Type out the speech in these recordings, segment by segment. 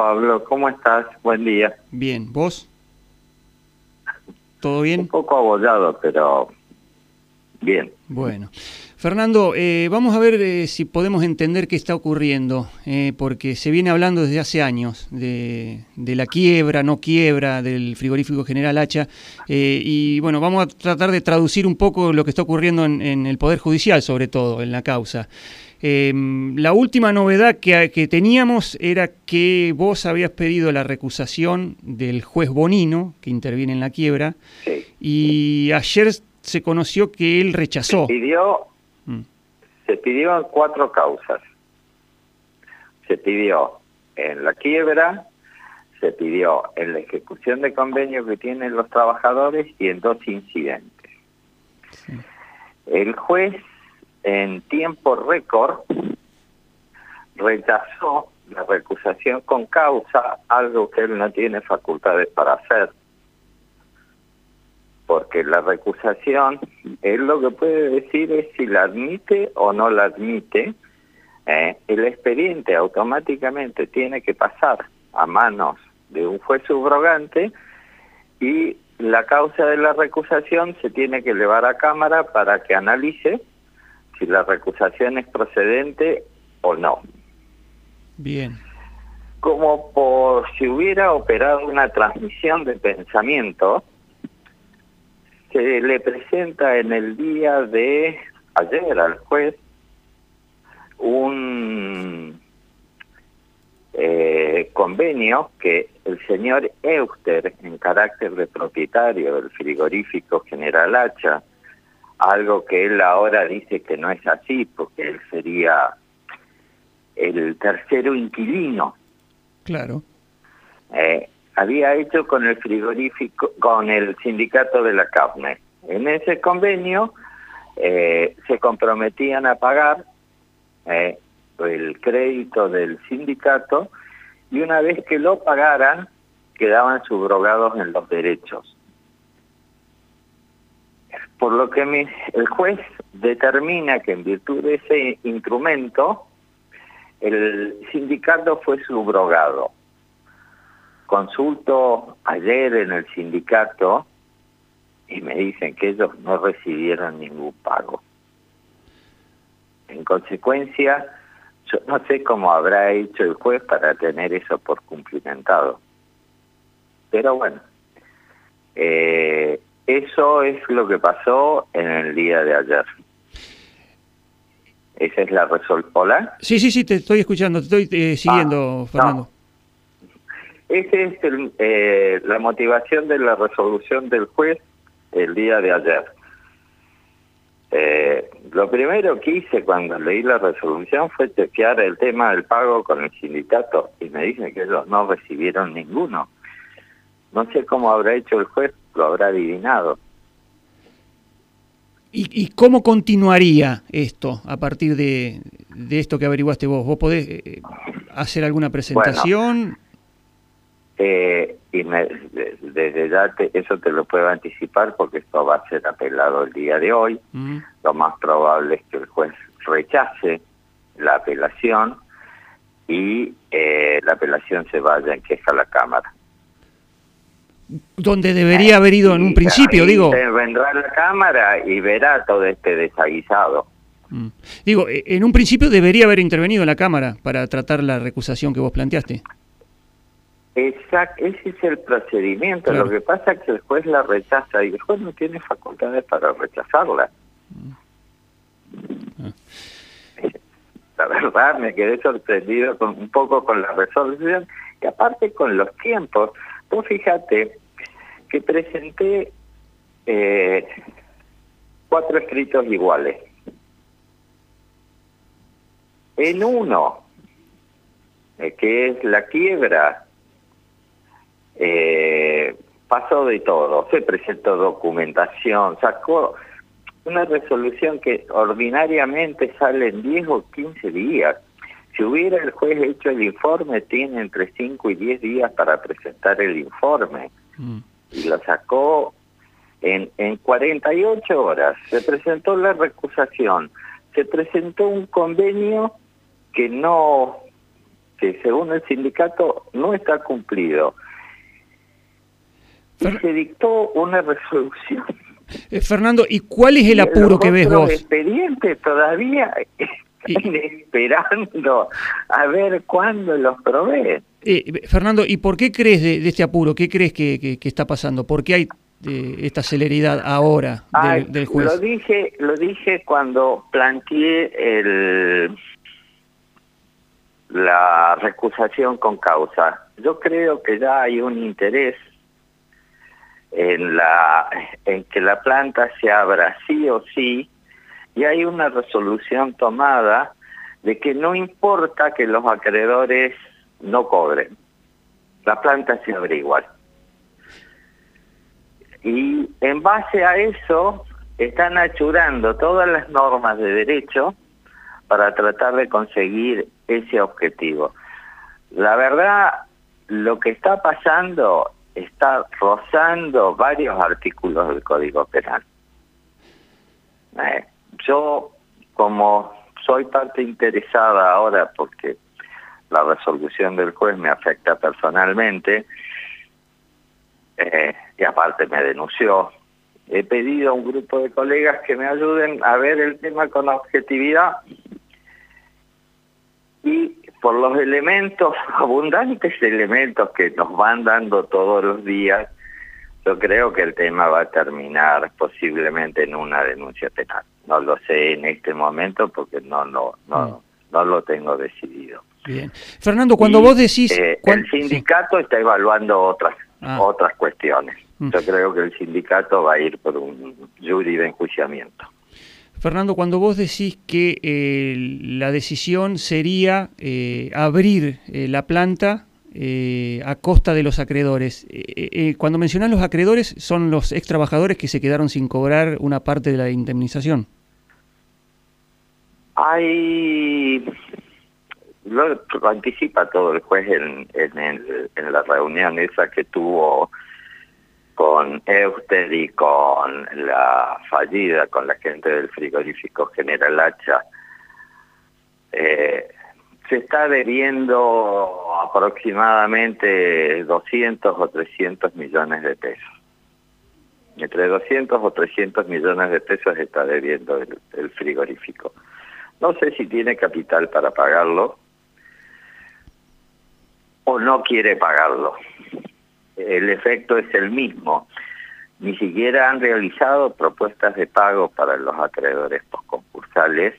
Pablo, ¿cómo estás? Buen día. Bien, ¿vos? ¿Todo bien? Un poco abollado, pero bien. Bueno. Fernando, eh, vamos a ver eh, si podemos entender qué está ocurriendo, eh, porque se viene hablando desde hace años de, la quiebra, no quiebra del frigorífico General Hacha, y bueno, vamos a tratar de traducir un poco lo que está ocurriendo en, el Poder Judicial, sobre todo, en la causa. La última novedad que, que, teníamos era que vos habías pedido la recusación del juez Bonino, que interviene en la quiebra, y ayer se conoció que él rechazó. pidió Mm. Se pidió en cuatro causas. Se pidió en la quiebra, se pidió en la ejecución de convenio que tienen los trabajadores y en dos incidentes. El juez en tiempo récord rechazó la recusación con causa, algo que él no tiene facultades para hacer. Porque la recusación, él lo que puede decir es si la admite o no la admite, eh, el expediente automáticamente tiene que pasar a manos de un juez subrogante y la causa de la recusación se tiene que llevar a cámara para que analice si la recusación es procedente o no. Bien. Como por si hubiera operado una transmisión de pensamiento, se le presenta en el día de ayer al juez un eh, convenio que el señor Euster, en carácter de propietario del frigorífico General Hacha, algo que él ahora dice que no es así, porque él sería el tercero inquilino. Claro. Eh, había hecho con el frigorífico, con el sindicato de la carne. En ese convenio eh, se comprometían a pagar eh, el crédito del sindicato y una vez que lo pagaran quedaban subrogados en los derechos. Por lo que el juez determina que en virtud de ese instrumento el sindicato fue subrogado Consulto ayer en el sindicato y me dicen que ellos no recibieron ningún pago. En consecuencia, yo no sé cómo habrá hecho el juez para tener eso por cumplimentado. Pero bueno, eh, eso es lo que pasó en el día de ayer. ¿Esa es la resolución? Sí, sí, sí, te estoy escuchando, te estoy eh, siguiendo, ah, Fernando. Esa es eh, la motivación de la resolución del juez el día de ayer. Eh, lo primero que hice cuando leí la resolución fue chequear el tema del pago con el sindicato y me dicen que ellos no recibieron ninguno. No sé cómo habrá hecho el juez, lo habrá adivinado. ¿Y, cómo continuaría esto a partir de, esto que averiguaste vos? ¿Vos podés eh, hacer alguna presentación? Eh, y desde ya eso te lo puedo anticipar porque esto va a ser apelado el día de hoy. Mm. Lo más probable es que el juez rechace la apelación y eh, la apelación se vaya en queja a la Cámara. Donde debería haber ido en un principio, digo. Vendrá la Cámara y verá todo este desaguisado. Mm. Digo, e, en un principio debería haber intervenido en la Cámara para tratar la recusación que vos planteaste. Exacto, ese es el procedimiento. Lo que pasa es que el juez la rechaza y el juez no tiene facultades para rechazarla. Ah. La verdad, me quedé sorprendido con, un poco con la resolución y aparte con los tiempos. Vos fíjate que presenté eh, cuatro escritos iguales. En uno, eh, que es la quiebra eh, pasó de todo, se presentó documentación, sacó una resolución que ordinariamente sale en 10 o 15 días. Si hubiera el juez hecho el informe, tiene entre 5 y 10 días para presentar el informe. Mm. Y lo sacó en, en 48 horas. Se presentó la recusación, se presentó un convenio que no que según el sindicato no está cumplido. Y se dictó una resolución. Eh, Fernando, ¿y cuál es el apuro que ves vos? Los expedientes todavía están esperando a ver cuándo los proveen. Eh, Fernando, ¿y por qué crees de, este apuro? ¿Qué crees que, está pasando? ¿Por qué hay eh, esta celeridad ahora del, juez? Lo dije, lo dije cuando planteé el, la recusación con causa. Yo creo que ya hay un interés en la en que la planta se abra sí o sí y hay una resolución tomada de que no importa que los acreedores no cobren. La planta se abre igual. Y en base a eso están achurando todas las normas de derecho para tratar de conseguir ese objetivo. La verdad, lo que está pasando está rozando varios artículos del Código Penal. Eh, yo, como soy parte interesada ahora porque la resolución del juez me afecta personalmente, eh, y aparte me denunció, he pedido a un grupo de colegas que me ayuden a ver el tema con objetividad y por los elementos, abundantes elementos que nos van dando todos los días, yo creo que el tema va a terminar posiblemente en una denuncia penal. No lo sé en este momento porque no, no, no, mm. No lo tengo decidido. Bien. Fernando, cuando vos decís... Eh, el sindicato está evaluando otras, ah. otras cuestiones. Mm. Yo creo que el sindicato va a ir por un jury de enjuiciamiento. Fernando, cuando vos decís que eh, la decisión sería eh, abrir la planta a costa de los acreedores, cuando mencionás los acreedores, ¿son los ex trabajadores que se quedaron sin cobrar una parte de la indemnización? Hay lo, anticipa todo el juez en, en, la reunión esa que tuvo con Euster y con la fallida, con la gente del frigorífico General Hacha, eh, se está adheriendo aproximadamente 200 o 300 millones de pesos. Entre 200 o 300 millones de pesos está debiendo el frigorífico. No sé si tiene capital para pagarlo, o no quiere pagarlo. El efecto es el mismo. Ni siquiera han realizado propuestas de pago para los acreedores postconcursales.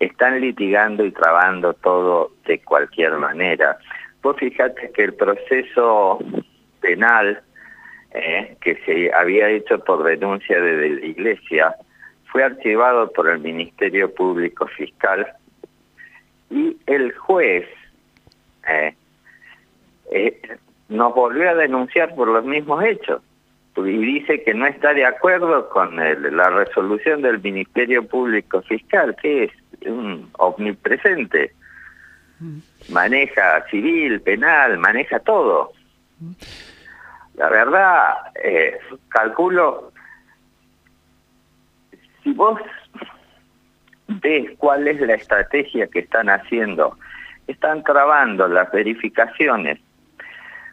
Están litigando y trabando todo de cualquier manera. Vos fíjate que el proceso penal eh, que se había hecho por denuncia de la Iglesia fue archivado por el Ministerio Público Fiscal y el juez eh, eh, nos volvió a denunciar por los mismos hechos y dice que no está de acuerdo con la resolución del Ministerio Público Fiscal, que es un omnipresente. Maneja civil, penal, maneja todo. La verdad, eh, calculo, si vos ves cuál es la estrategia que están haciendo, están trabando las verificaciones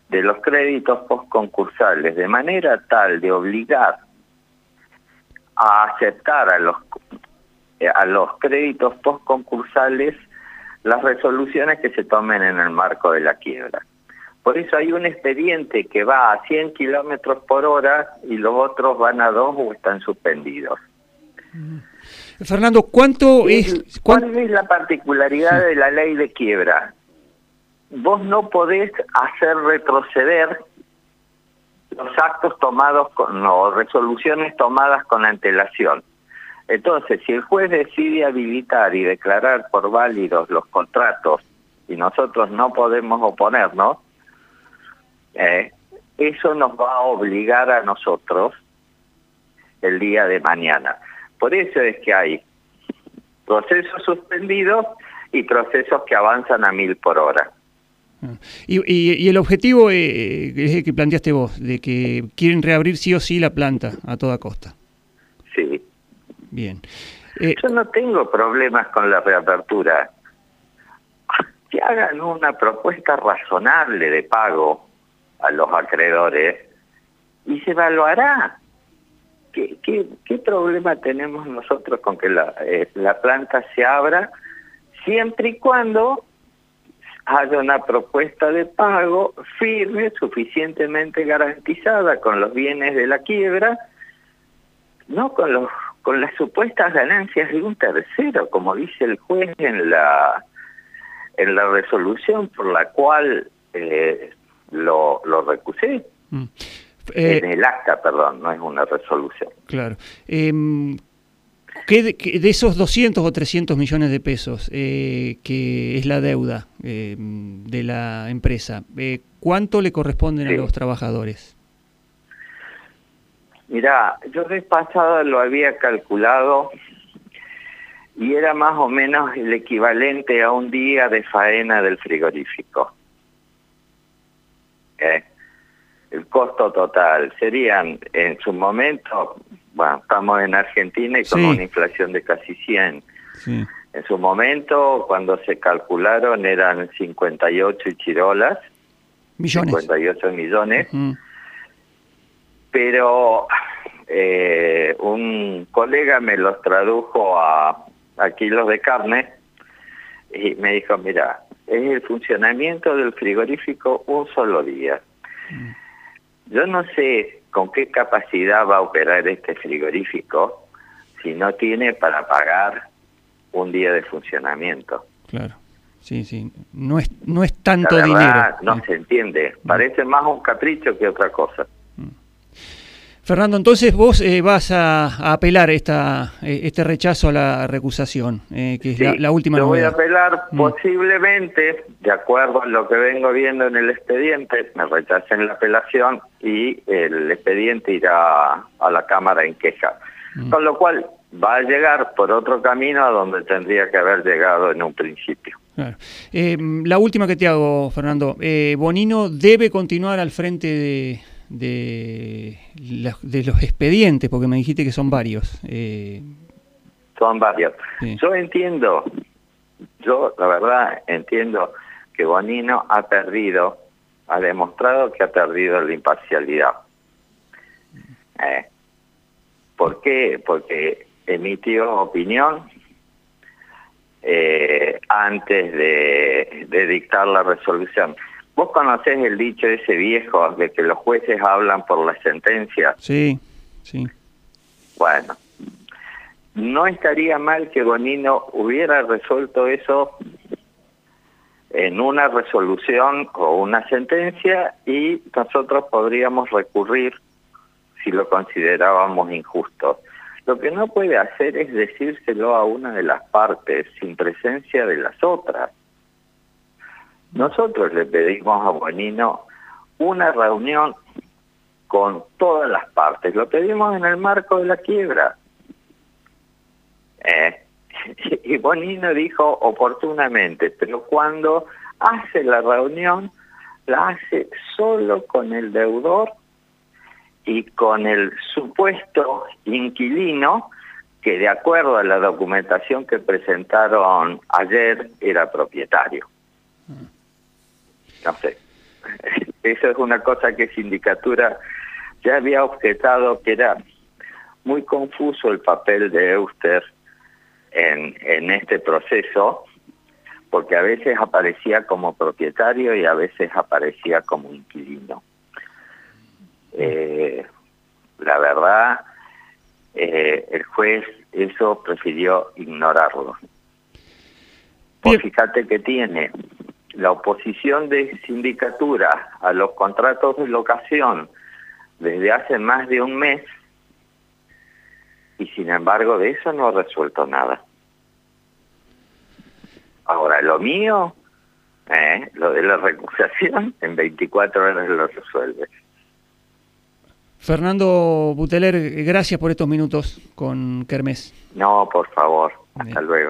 de los créditos postconcursales de manera tal de obligar a aceptar a los a los créditos postconcursales las resoluciones que se tomen en el marco de la quiebra. Por eso hay un expediente que va a 100 kilómetros por hora y los otros van a 2 o están suspendidos. Fernando, ¿cuánto es...? ¿Cuál es la particularidad de la ley de quiebra? vos no podés hacer retroceder los actos tomados con, o resoluciones tomadas con antelación. Entonces, si el juez decide habilitar y declarar por válidos los contratos y nosotros no podemos oponernos, eh, eso nos va a obligar a nosotros el día de mañana. Por eso es que hay procesos suspendidos y procesos que avanzan a mil por hora. Y, el objetivo eh, es el que planteaste vos, de que quieren reabrir sí o sí la planta a toda costa. Sí. Bien. Eh, Yo no tengo problemas con la reapertura. que hagan una propuesta razonable de pago a los acreedores y se evaluará. ¿Qué, problema tenemos nosotros con que la, eh, la planta se abra siempre y cuando haya una propuesta de pago firme, suficientemente garantizada con los bienes de la quiebra, no con los con las supuestas ganancias de un tercero, como dice el juez en la en la resolución por la cual eh, lo, lo recusé. Mm. En eh, el acta, perdón, no es una resolución. Claro. Eh, ¿qué de, de, esos 200 o 300 millones de pesos eh, que es la deuda eh, de la empresa, eh, ¿cuánto le corresponden sí. a los trabajadores? Mira, yo de pasada lo había calculado y era más o menos el equivalente a un día de faena del frigorífico. ¿Eh? El costo total serían en su momento, bueno, estamos en Argentina y con sí. una inflación de casi 100. Sí. En su momento, cuando se calcularon, eran 58 chirolas. Millones. 58 millones. Uh -huh pero eh, un colega me los tradujo a, a kilos de carne y me dijo, mira, es el funcionamiento del frigorífico un solo día. Mm. Yo no sé con qué capacidad va a operar este frigorífico si no tiene para pagar un día de funcionamiento. Claro. Sí, sí, no es no es tanto verdad, dinero. No se entiende, parece más un capricho que otra cosa. Fernando, entonces vos eh, vas a, a, apelar esta, eh, este rechazo a la recusación, eh, que es sí, la, la, última novedad. voy a apelar mm. posiblemente, de acuerdo a lo que vengo viendo en el expediente, me rechacen la apelación y el expediente irá a la Cámara en queja. Mm. Con lo cual va a llegar por otro camino a donde tendría que haber llegado en un principio. Claro. Eh, la última que te hago, Fernando. Eh, Bonino debe continuar al frente de de, de los expedientes, porque me dijiste que son varios. Eh... Son varios. Sí. Yo entiendo, yo la verdad entiendo que Bonino ha perdido, ha demostrado que ha perdido la imparcialidad. Eh, ¿Por qué? Porque emitió opinión eh, antes de, de dictar la resolución. ¿Vos conocés el dicho ese viejo de que los jueces hablan por la sentencia? Sí, sí. Bueno, no estaría mal que Bonino hubiera resuelto eso en una resolución o una sentencia y nosotros podríamos recurrir si lo considerábamos injusto. Lo que no puede hacer es decírselo a una de las partes sin presencia de las otras. Nosotros le pedimos a Bonino una reunión con todas las partes. Lo pedimos en el marco de la quiebra. Eh, y Bonino dijo oportunamente, pero cuando hace la reunión, la hace solo con el deudor y con el supuesto inquilino que de acuerdo a la documentación que presentaron ayer era propietario. Mm no sé. Eso es una cosa que Sindicatura ya había objetado que era muy confuso el papel de Euster en, en este proceso, porque a veces aparecía como propietario y a veces aparecía como inquilino. Eh, la verdad, eh, el juez eso prefirió ignorarlo. Pues fíjate que tiene la oposición de sindicatura a los contratos de locación desde hace más de un mes y sin embargo de eso no ha resuelto nada. Ahora, lo mío, eh, lo de la recusación, en 24 horas lo resuelve. Fernando Buteler, gracias por estos minutos con Kermés. No, por favor. Hasta Bien. luego.